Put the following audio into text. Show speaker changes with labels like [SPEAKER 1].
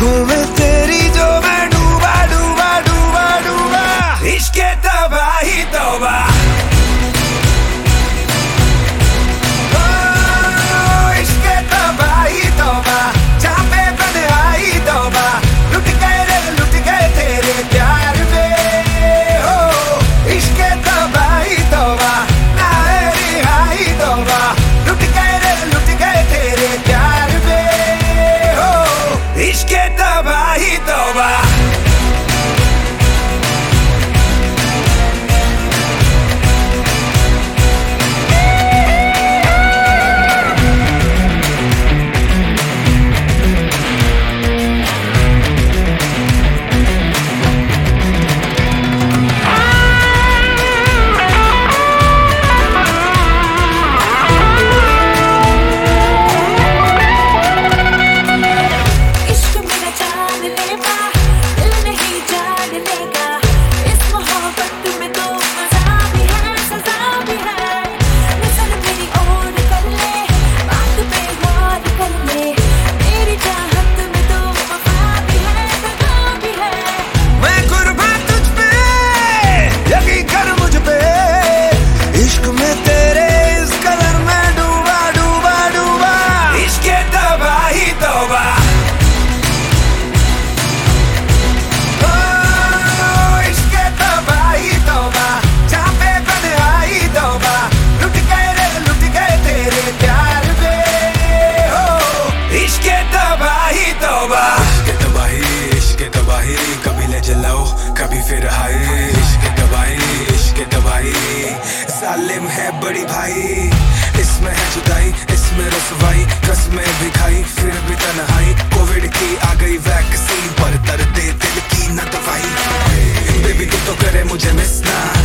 [SPEAKER 1] जालिम इसमें कसमें भी खाई फिर भी तनहाई। कोविड की आ गई वैक्सीन पर दर्द दिल की न दवाई बेबी तू तो करे मुझे मिस ना।